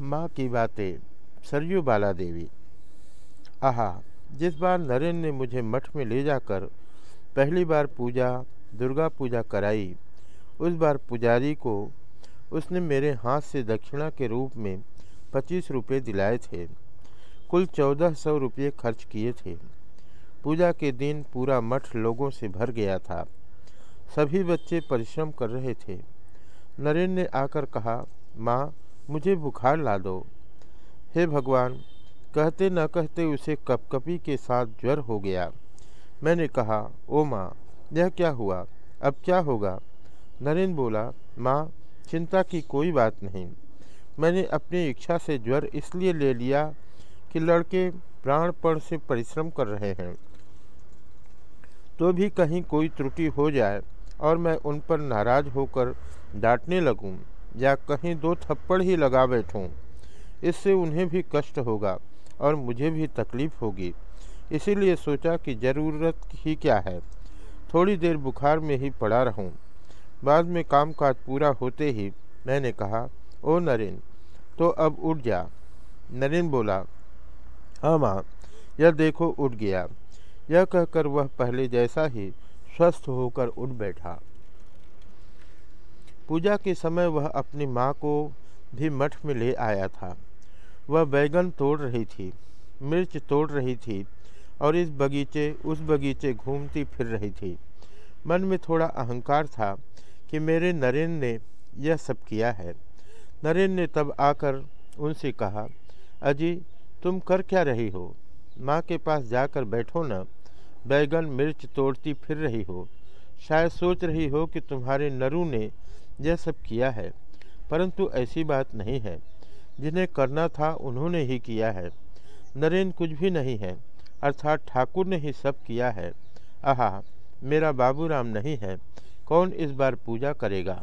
माँ की बातें, सरयू बाला देवी आहा, जिस बार नरेंद्र ने मुझे मठ में ले जाकर पहली बार पूजा, दुर्गा पूजा कराई, उस बार पुजारी को उसने मेरे हाथ से दक्षिणा के रूप में पच्चीस रुपये दिलाए थे। कुल चौदह सौ रुपये खर्च किए थे। पूजा के दिन पूरा मठ लोगों से भर गया था। सभी बच्चे परिश्रम कर रहे थे। नरेंद्र ने आकर कहा, माँ मुझे बुखार ला दो। हे भगवान, कहते न कहते उसे कपकपी के साथ ज्वर हो गया। मैंने कहा, ओ माँ, यह क्या हुआ? अब क्या होगा? नरेंद्र बोला, माँ, चिंता की कोई बात नहीं। मैंने अपनी इच्छा से ज्वर इसलिए ले लिया कि लड़के प्राणपण से परिश्रम कर रहे हैं। तो भी कहीं कोई त्रुटि हो जाए और मैं उन पर नाराज़ होकर डांटने लगूं। या कहीं दो थप्पड़ ही लगा बैठूं इससे उन्हें भी कष्ट होगा और मुझे भी तकलीफ़ होगी। इसीलिए सोचा कि ज़रूरत ही क्या है। थोड़ी देर बुखार में ही पड़ा रहूँ। बाद में कामकाज पूरा होते ही मैंने कहा, ओ नरेन तो अब उठ जा। नरेन बोला हाँ माँ, यह देखो उठ गया। यह कहकर वह पहले जैसा ही स्वस्थ होकर उठ बैठा। पूजा के समय वह अपनी माँ को भी मठ में ले आया था। वह बैगन तोड़ रही थी, मिर्च तोड़ रही थी और इस बगीचे, उस बगीचे घूमती फिर रही थी। मन में थोड़ा अहंकार था कि मेरे नरेंद्र ने यह सब किया है। नरेंद्र ने तब आकर उनसे कहा, अजी, तुम कर क्या रही हो? माँ के पास जाकर बैठो न। बैगन, मिर्च तोड़ती फिर रही हो। शायद सोच रही हो कि तुम्हारे नरू ने यह सब किया है, परंतु ऐसी बात नहीं है। जिन्हें करना था उन्होंने ही किया है। नरेंद्र कुछ भी नहीं है, अर्थात ठाकुर ने ही सब किया है। आहा, मेरा बाबूराम नहीं है, कौन इस बार पूजा करेगा?